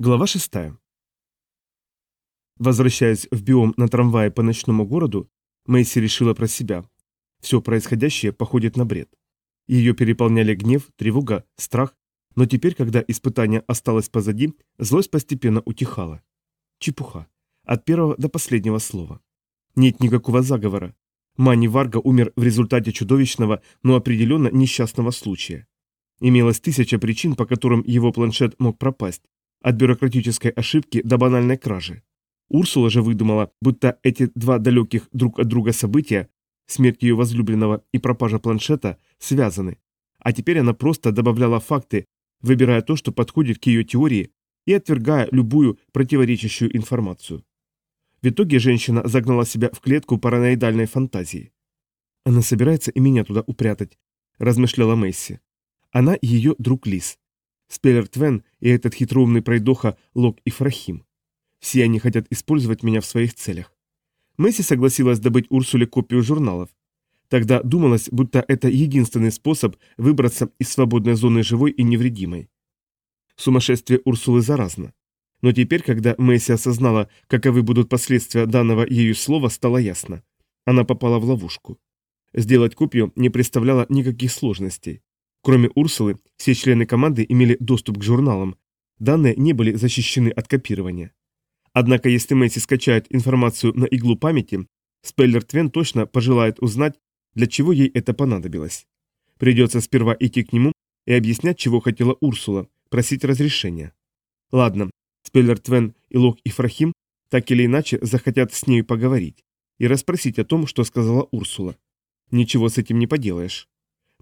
Глава 6. Возвращаясь в биом на трамвае по ночному городу, Мэйси решила про себя. Все происходящее походит на бред. Ее переполняли гнев, тревога, страх, но теперь, когда испытание осталось позади, злость постепенно утихала. Чепуха. От первого до последнего слова. Нет никакого заговора. Мани Варга умер в результате чудовищного, но определенно несчастного случая. Имелось тысяча причин, по которым его планшет мог пропасть от бюрократической ошибки до банальной кражи. Урсула же выдумала, будто эти два далеких друг от друга события, смерть ее возлюбленного и пропажа планшета, связаны. А теперь она просто добавляла факты, выбирая то, что подходит к ее теории, и отвергая любую противоречащую информацию. В итоге женщина загнала себя в клетку параноидальной фантазии. «Она собирается и меня туда упрятать», – размышляла Месси. Она ее друг Лис. Спеллер Твен и этот хитроумный пройдоха Лок и Фрахим. Все они хотят использовать меня в своих целях. Месси согласилась добыть Урсуле копию журналов. Тогда думалось, будто это единственный способ выбраться из свободной зоны живой и невредимой. Сумасшествие Урсулы заразно. Но теперь, когда Месси осознала, каковы будут последствия данного ею слова, стало ясно. Она попала в ловушку. Сделать копию не представляло никаких сложностей. Кроме Урсулы, все члены команды имели доступ к журналам. Данные не были защищены от копирования. Однако, если Месси скачает информацию на иглу памяти, Спеллер Твен точно пожелает узнать, для чего ей это понадобилось. Придется сперва идти к нему и объяснять, чего хотела Урсула, просить разрешения. Ладно, Спеллер Твен и Лок Ифрахим так или иначе захотят с нею поговорить и расспросить о том, что сказала Урсула. Ничего с этим не поделаешь.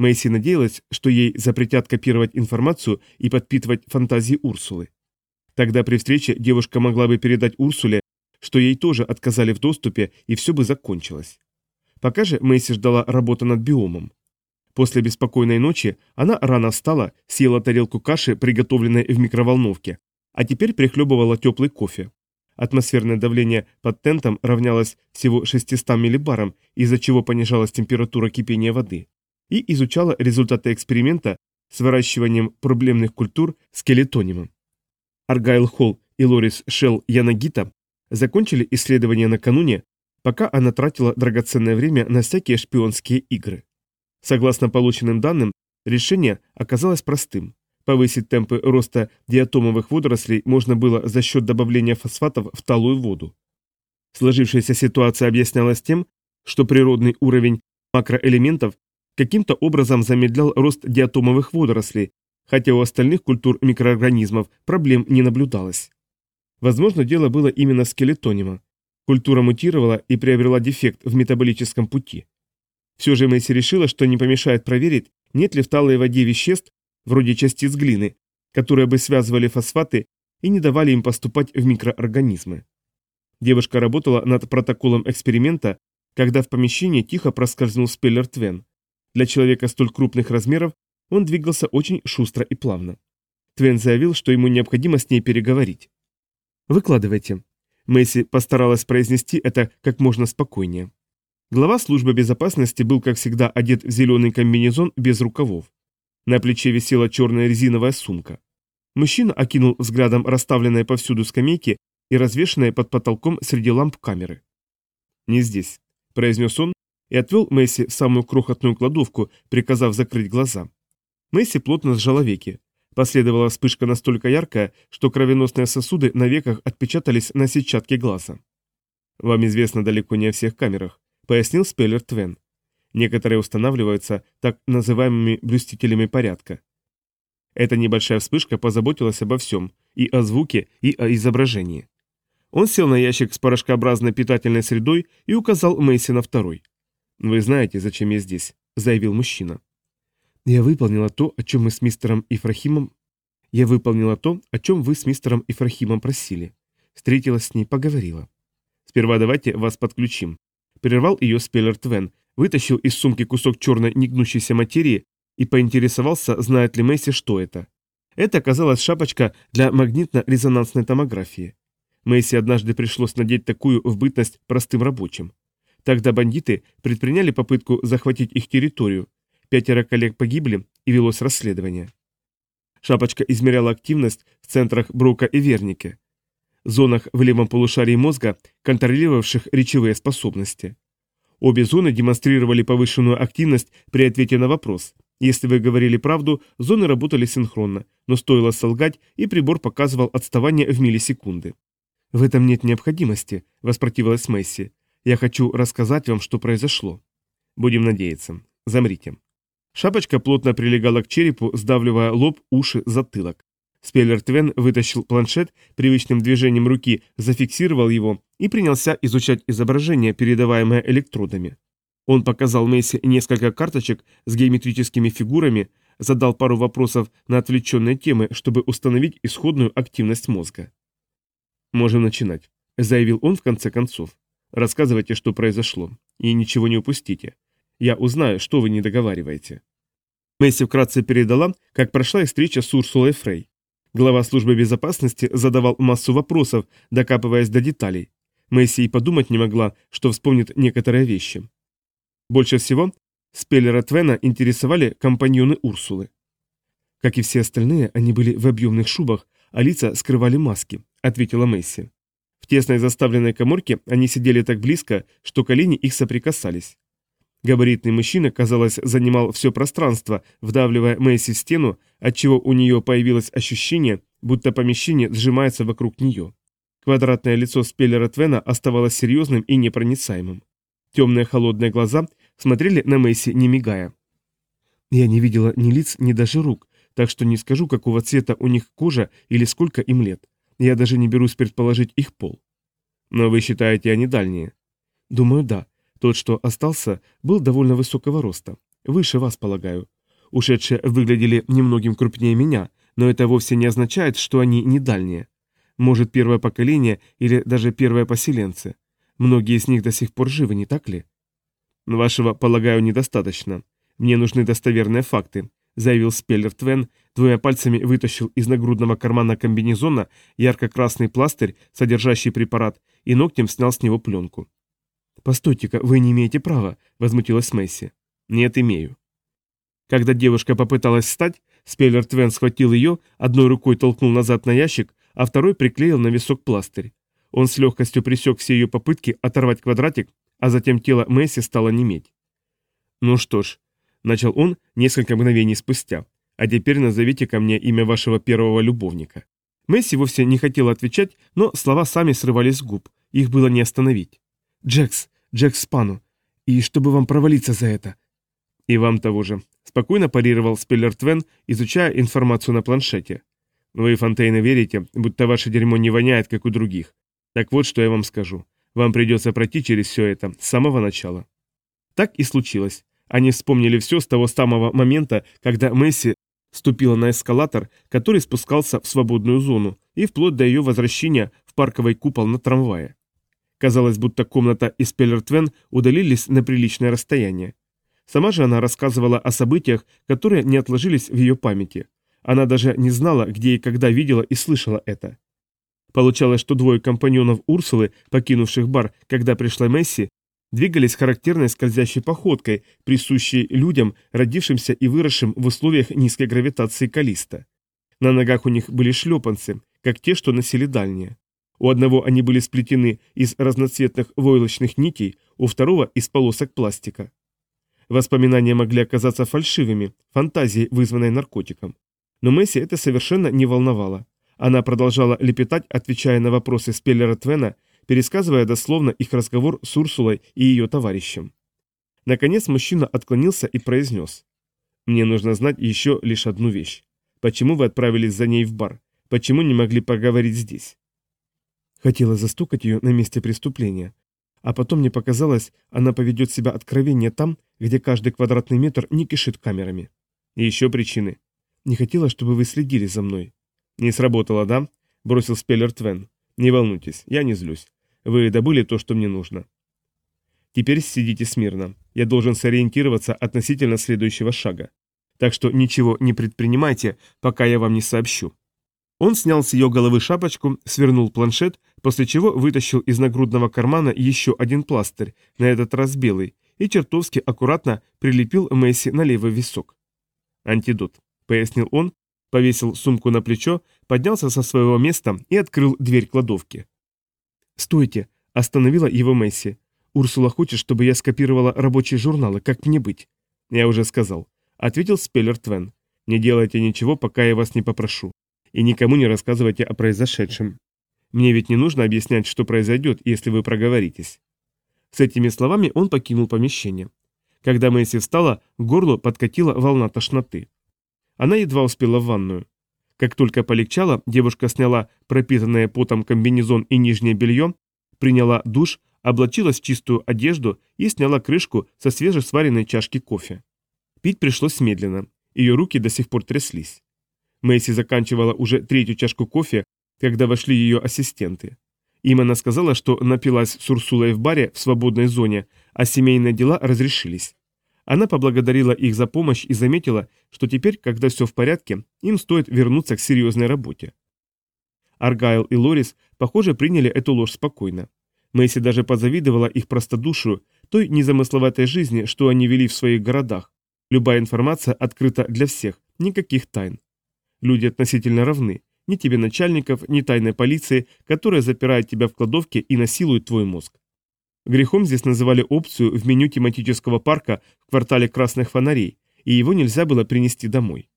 Мэйси надеялась, что ей запретят копировать информацию и подпитывать фантазии Урсулы. Тогда при встрече девушка могла бы передать Урсуле, что ей тоже отказали в доступе, и все бы закончилось. Пока же Мэйси ждала работы над биомом. После беспокойной ночи она рано встала, съела тарелку каши, приготовленной в микроволновке, а теперь прихлебывала теплый кофе. Атмосферное давление под тентом равнялось всего 600 миллибарам, из-за чего понижалась температура кипения воды и изучала результаты эксперимента с выращиванием проблемных культур скелетонимом. Аргайл Холл и Лорис Шелл Янагита закончили исследование накануне, пока она тратила драгоценное время на всякие шпионские игры. Согласно полученным данным, решение оказалось простым. Повысить темпы роста диатомовых водорослей можно было за счет добавления фосфатов в талую воду. Сложившаяся ситуация объяснялась тем, что природный уровень макроэлементов каким-то образом замедлял рост диатомовых водорослей, хотя у остальных культур микроорганизмов проблем не наблюдалось. Возможно, дело было именно скелетонима. Культура мутировала и приобрела дефект в метаболическом пути. Все же Мэйси решила, что не помешает проверить, нет ли в талой воде веществ, вроде частиц глины, которые бы связывали фосфаты и не давали им поступать в микроорганизмы. Девушка работала над протоколом эксперимента, когда в помещении тихо проскользнул спеллер Твен. Для человека столь крупных размеров он двигался очень шустро и плавно. Твен заявил, что ему необходимо с ней переговорить. «Выкладывайте». Месси постаралась произнести это как можно спокойнее. Глава службы безопасности был, как всегда, одет в зеленый комбинезон без рукавов. На плече висела черная резиновая сумка. Мужчина окинул взглядом расставленные повсюду скамейки и развешенные под потолком среди ламп камеры. «Не здесь», – произнес он, и отвел Месси в самую крохотную кладовку, приказав закрыть глаза. Месси плотно сжала веки. Последовала вспышка настолько яркая, что кровеносные сосуды на веках отпечатались на сетчатке глаза. «Вам известно далеко не о всех камерах», — пояснил Спеллер Твен. «Некоторые устанавливаются так называемыми блюстителями порядка. Эта небольшая вспышка позаботилась обо всем, и о звуке, и о изображении. Он сел на ящик с порошкообразной питательной средой и указал Мэйси на второй. «Вы знаете, зачем я здесь», — заявил мужчина. «Я выполнила то, о чем мы с мистером Ифрахимом...» «Я выполнила то, о чем вы с мистером Ифрахимом просили. Встретилась с ней, поговорила». «Сперва давайте вас подключим». Прервал ее Спеллер Твен, вытащил из сумки кусок черной негнущейся материи и поинтересовался, знает ли Месси, что это. Это оказалась шапочка для магнитно-резонансной томографии. Мэйси однажды пришлось надеть такую в бытность простым рабочим. Тогда бандиты предприняли попытку захватить их территорию. Пятеро коллег погибли, и велось расследование. Шапочка измеряла активность в центрах Брока и Вернике, зонах в левом полушарии мозга, контролировавших речевые способности. Обе зоны демонстрировали повышенную активность при ответе на вопрос. Если вы говорили правду, зоны работали синхронно, но стоило солгать, и прибор показывал отставание в миллисекунды. «В этом нет необходимости», – воспротивилась Месси. «Я хочу рассказать вам, что произошло». «Будем надеяться. Замрите». Шапочка плотно прилегала к черепу, сдавливая лоб, уши, затылок. Спеллер Твен вытащил планшет, привычным движением руки зафиксировал его и принялся изучать изображение, передаваемое электродами. Он показал Месси несколько карточек с геометрическими фигурами, задал пару вопросов на отвлеченные темы, чтобы установить исходную активность мозга. «Можем начинать», — заявил он в конце концов. «Рассказывайте, что произошло, и ничего не упустите. Я узнаю, что вы не договариваете. Месси вкратце передала, как прошла встреча с Урсулой Фрей. Глава службы безопасности задавал массу вопросов, докапываясь до деталей. Месси и подумать не могла, что вспомнит некоторые вещи. Больше всего Спеллера Твена интересовали компаньоны Урсулы. Как и все остальные, они были в объемных шубах, а лица скрывали маски, ответила Месси. Тесной заставленной коморке они сидели так близко, что колени их соприкасались. Габаритный мужчина, казалось, занимал все пространство, вдавливая Мэйси в стену, отчего у нее появилось ощущение, будто помещение сжимается вокруг нее. Квадратное лицо Спеллера Твена оставалось серьезным и непроницаемым. Темные холодные глаза смотрели на Мэйси, не мигая. Я не видела ни лиц, ни даже рук, так что не скажу, какого цвета у них кожа или сколько им лет. Я даже не берусь предположить их пол. Но вы считаете, они дальние? Думаю, да. Тот, что остался, был довольно высокого роста. Выше вас, полагаю. Ушедшие выглядели немногим крупнее меня, но это вовсе не означает, что они не дальние. Может, первое поколение или даже первые поселенцы. Многие из них до сих пор живы, не так ли? Вашего, полагаю, недостаточно. Мне нужны достоверные факты, заявил Спеллер Твен, двумя пальцами вытащил из нагрудного кармана комбинезона ярко-красный пластырь, содержащий препарат, и ногтем снял с него пленку. «Постойте-ка, вы не имеете права», — возмутилась Месси. «Нет, имею». Когда девушка попыталась встать, Спеллер Твен схватил ее, одной рукой толкнул назад на ящик, а второй приклеил на висок пластырь. Он с легкостью пресек все ее попытки оторвать квадратик, а затем тело Месси стало неметь. «Ну что ж», — начал он несколько мгновений спустя, «а теперь назовите ко мне имя вашего первого любовника». Месси вовсе не хотела отвечать, но слова сами срывались с губ, их было не остановить. «Джекс, Джекс Спану. И чтобы вам провалиться за это». «И вам того же», — спокойно парировал Спеллер Твен, изучая информацию на планшете. «Вы, Фонтейны, верите, будто ваше дерьмо не воняет, как у других. Так вот, что я вам скажу. Вам придется пройти через все это с самого начала». Так и случилось. Они вспомнили все с того самого момента, когда Месси ступила на эскалатор, который спускался в свободную зону, и вплоть до ее возвращения в парковый купол на трамвае. Казалось, будто комната и Спеллертвен удалились на приличное расстояние. Сама же она рассказывала о событиях, которые не отложились в ее памяти. Она даже не знала, где и когда видела и слышала это. Получалось, что двое компаньонов Урсулы, покинувших бар, когда пришла Месси, двигались характерной скользящей походкой, присущей людям, родившимся и выросшим в условиях низкой гравитации Калиста. На ногах у них были шлепанцы, как те, что носили дальние. У одного они были сплетены из разноцветных войлочных нитей, у второго из полосок пластика. Воспоминания могли оказаться фальшивыми, фантазией, вызванной наркотиком. Но Месси это совершенно не волновало. Она продолжала лепетать, отвечая на вопросы Спеллера Твена, пересказывая дословно их разговор с Урсулой и ее товарищем. Наконец мужчина отклонился и произнес. «Мне нужно знать еще лишь одну вещь. Почему вы отправились за ней в бар? Почему не могли поговорить здесь?» Хотела застукать ее на месте преступления. А потом мне показалось, она поведет себя откровение там, где каждый квадратный метр не кишит камерами. И еще причины. Не хотела, чтобы вы следили за мной. Не сработало, да? Бросил Спеллер Твен. Не волнуйтесь, я не злюсь. Вы добыли то, что мне нужно. Теперь сидите смирно. Я должен сориентироваться относительно следующего шага. Так что ничего не предпринимайте, пока я вам не сообщу. Он снял с ее головы шапочку, свернул планшет, после чего вытащил из нагрудного кармана еще один пластырь, на этот раз белый, и чертовски аккуратно прилепил Месси на левый висок. «Антидот», — пояснил он, повесил сумку на плечо, поднялся со своего места и открыл дверь кладовки. «Стойте!» – остановила его Месси. «Урсула хочет, чтобы я скопировала рабочие журналы. Как мне быть?» «Я уже сказал», – ответил Спеллер Твен. «Не делайте ничего, пока я вас не попрошу. И никому не рассказывайте о произошедшем. Мне ведь не нужно объяснять, что произойдет, если вы проговоритесь». С этими словами он покинул помещение. Когда Месси встала, к горлу подкатила волна тошноты. Она едва успела в ванную. Как только полегчало, девушка сняла пропитанное потом комбинезон и нижнее белье, приняла душ, облачилась в чистую одежду и сняла крышку со свежесваренной чашки кофе. Пить пришлось медленно, ее руки до сих пор тряслись. Мэйси заканчивала уже третью чашку кофе, когда вошли ее ассистенты. Им она сказала, что напилась с Урсулой в баре в свободной зоне, а семейные дела разрешились. Она поблагодарила их за помощь и заметила, что теперь, когда все в порядке, им стоит вернуться к серьезной работе. Аргайл и Лорис, похоже, приняли эту ложь спокойно. Мэйси даже позавидовала их простодушию, той незамысловатой жизни, что они вели в своих городах. Любая информация открыта для всех, никаких тайн. Люди относительно равны, ни тебе начальников, ни тайной полиции, которая запирает тебя в кладовке и насилует твой мозг. Грехом здесь называли опцию в меню тематического парка в квартале красных фонарей, и его нельзя было принести домой.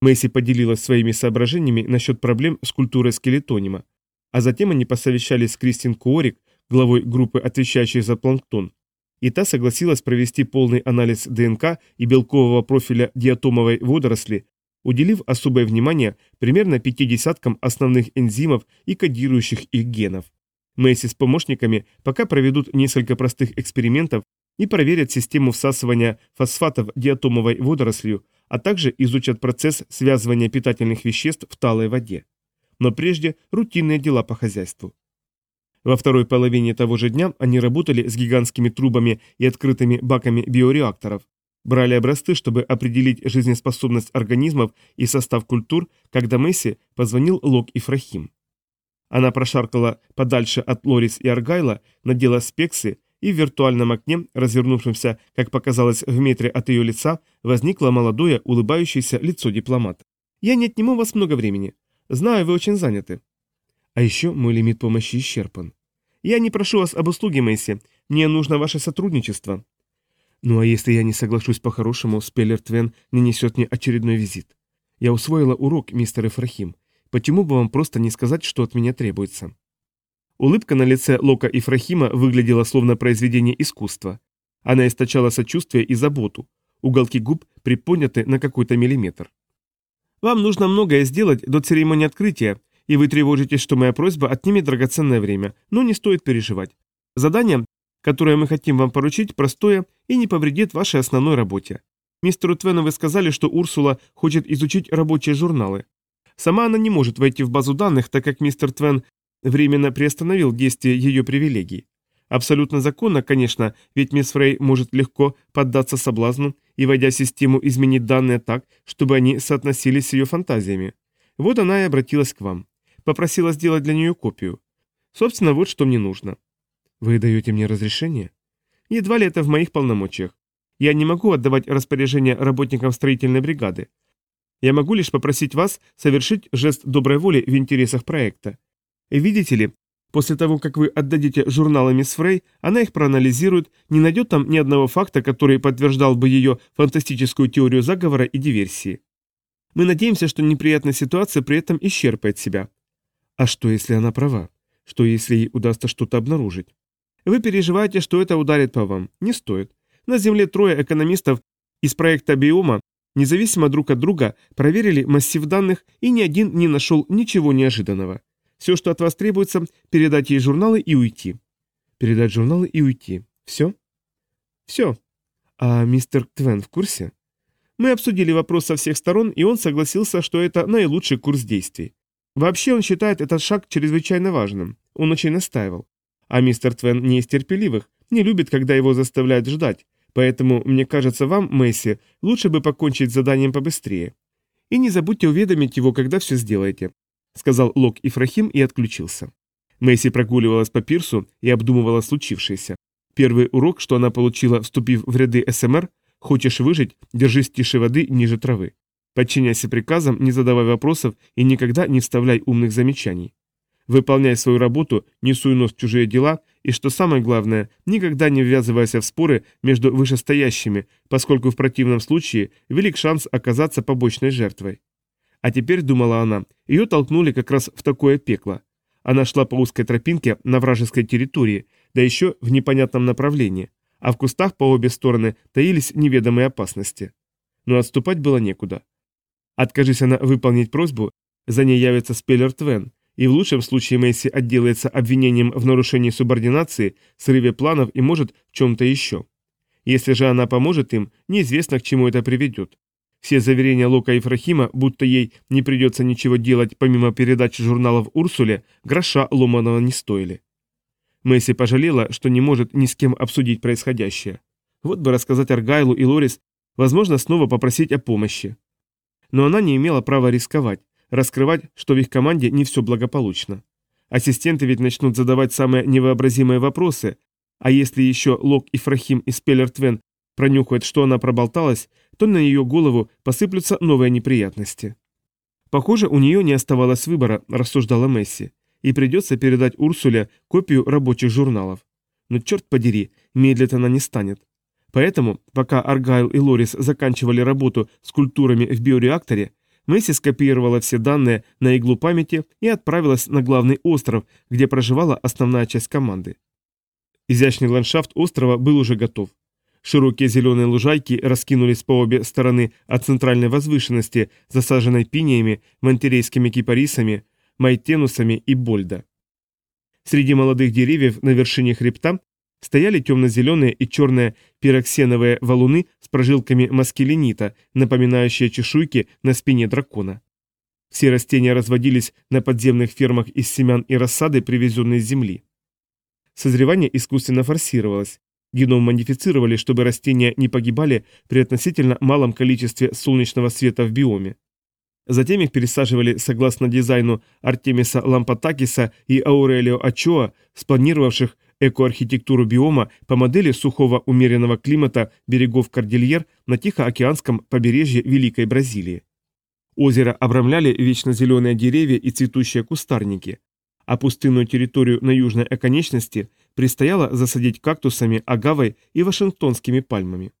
Мэйси поделилась своими соображениями насчет проблем с культурой скелетонима, а затем они посовещались с Кристин Куорик, главой группы, отвечающей за планктон, и та согласилась провести полный анализ ДНК и белкового профиля диатомовой водоросли, уделив особое внимание примерно пяти десяткам основных энзимов и кодирующих их генов. Мэйси с помощниками пока проведут несколько простых экспериментов и проверят систему всасывания фосфатов диатомовой водорослью, а также изучат процесс связывания питательных веществ в талой воде. Но прежде рутинные дела по хозяйству. Во второй половине того же дня они работали с гигантскими трубами и открытыми баками биореакторов, брали образцы, чтобы определить жизнеспособность организмов и состав культур, когда Месси позвонил Лок Ифрахим. Она прошаркала подальше от Лорис и Аргайла, надела спексы, и в виртуальном окне, развернувшемся, как показалось, в метре от ее лица, возникло молодое, улыбающееся лицо дипломата. «Я не отниму вас много времени. Знаю, вы очень заняты». «А еще мой лимит помощи исчерпан». «Я не прошу вас об услуге, Мэйси. Мне нужно ваше сотрудничество». «Ну а если я не соглашусь по-хорошему, Спеллер Твен не несет мне очередной визит? Я усвоила урок, мистер Ифрахим. Почему бы вам просто не сказать, что от меня требуется?» Улыбка на лице Лока Ифрахима выглядела словно произведение искусства. Она источала сочувствие и заботу. Уголки губ приподняты на какой-то миллиметр. «Вам нужно многое сделать до церемонии открытия, и вы тревожитесь, что моя просьба отнимет драгоценное время, но не стоит переживать. Задание, которое мы хотим вам поручить, простое и не повредит вашей основной работе. Мистеру Твену вы сказали, что Урсула хочет изучить рабочие журналы. Сама она не может войти в базу данных, так как мистер Твен временно приостановил действие ее привилегий. Абсолютно законно, конечно, ведь мисс Фрей может легко поддаться соблазну и, войдя в систему, изменить данные так, чтобы они соотносились с ее фантазиями. Вот она и обратилась к вам. Попросила сделать для нее копию. Собственно, вот что мне нужно. Вы даете мне разрешение? Едва ли это в моих полномочиях. Я не могу отдавать распоряжения работникам строительной бригады. Я могу лишь попросить вас совершить жест доброй воли в интересах проекта. Видите ли, после того, как вы отдадите журналы мисс Фрей, она их проанализирует, не найдет там ни одного факта, который подтверждал бы ее фантастическую теорию заговора и диверсии. Мы надеемся, что неприятная ситуация при этом исчерпает себя. А что, если она права? Что, если ей удастся что-то обнаружить? Вы переживаете, что это ударит по вам. Не стоит. На Земле трое экономистов из проекта «Биома» независимо друг от друга проверили массив данных, и ни один не нашел ничего неожиданного. Все, что от вас требуется, передать ей журналы и уйти. Передать журналы и уйти. Все? Все. А мистер Твен в курсе? Мы обсудили вопрос со всех сторон, и он согласился, что это наилучший курс действий. Вообще он считает этот шаг чрезвычайно важным. Он очень настаивал. А мистер Твен не из терпеливых, не любит, когда его заставляют ждать, поэтому, мне кажется, вам, Месси, лучше бы покончить с заданием побыстрее. И не забудьте уведомить его, когда все сделаете», — сказал Лок Ифрахим и отключился. Месси прогуливалась по пирсу и обдумывала случившееся. Первый урок, что она получила, вступив в ряды СМР, «Хочешь выжить, держись тише воды, ниже травы». Подчиняйся приказам, не задавай вопросов и никогда не вставляй умных замечаний. Выполняй свою работу, не суй нос в чужие дела и, что самое главное, никогда не ввязывайся в споры между вышестоящими, поскольку в противном случае велик шанс оказаться побочной жертвой. А теперь, думала она, ее толкнули как раз в такое пекло. Она шла по узкой тропинке на вражеской территории, да еще в непонятном направлении, а в кустах по обе стороны таились неведомые опасности. Но отступать было некуда. Откажись она выполнить просьбу, за ней явится Спеллер Твен, и в лучшем случае Мэйси отделается обвинением в нарушении субординации, срыве планов и может в чем-то еще. Если же она поможет им, неизвестно, к чему это приведет. Все заверения Лока и Фрахима, будто ей не придется ничего делать помимо передачи журналов Урсуле, гроша ломаного не стоили. Мэйси пожалела, что не может ни с кем обсудить происходящее. Вот бы рассказать Аргайлу и Лорис, возможно, снова попросить о помощи. Но она не имела права рисковать, раскрывать, что в их команде не все благополучно. Ассистенты ведь начнут задавать самые невообразимые вопросы, а если еще Лок и Фрахим и Спеллер Твен пронюхают, что она проболталась, то на ее голову посыплются новые неприятности. Похоже, у нее не оставалось выбора, рассуждала Месси, и придется передать Урсуле копию рабочих журналов. Но черт подери, медлить она не станет. Поэтому, пока Аргайл и Лорис заканчивали работу с культурами в биореакторе, Месси скопировала все данные на иглу памяти и отправилась на главный остров, где проживала основная часть команды. Изящный ландшафт острова был уже готов. Широкие зеленые лужайки раскинулись по обе стороны от центральной возвышенности, засаженной пиниями, монтерейскими кипарисами, майтенусами и больда. Среди молодых деревьев на вершине хребта Стояли темно-зеленые и черные пироксеновые валуны с прожилками маскеленита, напоминающие чешуйки на спине дракона. Все растения разводились на подземных фермах из семян и рассады, привезенной с земли. Созревание искусственно форсировалось. Геном модифицировали, чтобы растения не погибали при относительно малом количестве солнечного света в биоме. Затем их пересаживали согласно дизайну Артемиса Лампатакиса и Аурелио Ачоа, спланировавших экоархитектуру биома по модели сухого умеренного климата берегов Кордильер на Тихоокеанском побережье Великой Бразилии. Озеро обрамляли вечно зеленые деревья и цветущие кустарники, а пустынную территорию на южной оконечности предстояло засадить кактусами, агавой и вашингтонскими пальмами.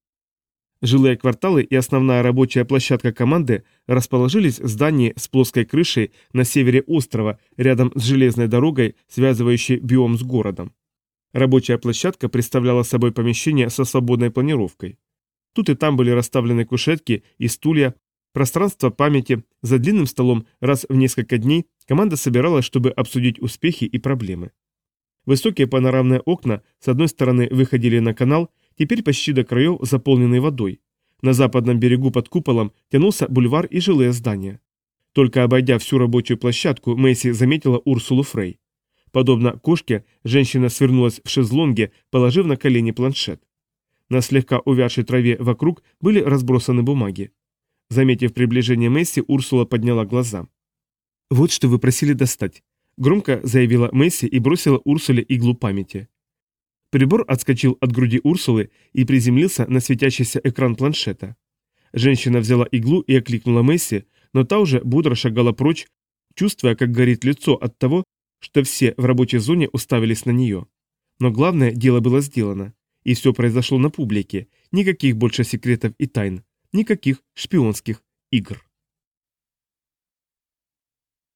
Жилые кварталы и основная рабочая площадка команды расположились в здании с плоской крышей на севере острова, рядом с железной дорогой, связывающей биом с городом. Рабочая площадка представляла собой помещение со свободной планировкой. Тут и там были расставлены кушетки и стулья, пространство памяти, за длинным столом раз в несколько дней команда собиралась, чтобы обсудить успехи и проблемы. Высокие панорамные окна с одной стороны выходили на канал, теперь почти до краев заполненный водой. На западном берегу под куполом тянулся бульвар и жилые здания. Только обойдя всю рабочую площадку, Мэйси заметила Урсулу Фрей. Подобно кошке, женщина свернулась в шезлонге, положив на колени планшет. На слегка увядшей траве вокруг были разбросаны бумаги. Заметив приближение Месси, Урсула подняла глаза. «Вот что вы просили достать», — громко заявила Месси и бросила Урсуле иглу памяти. Прибор отскочил от груди Урсулы и приземлился на светящийся экран планшета. Женщина взяла иглу и окликнула Месси, но та уже бодро шагала прочь, чувствуя, как горит лицо от того, что все в рабочей зоне уставились на нее. Но главное, дело было сделано. И все произошло на публике. Никаких больше секретов и тайн. Никаких шпионских игр.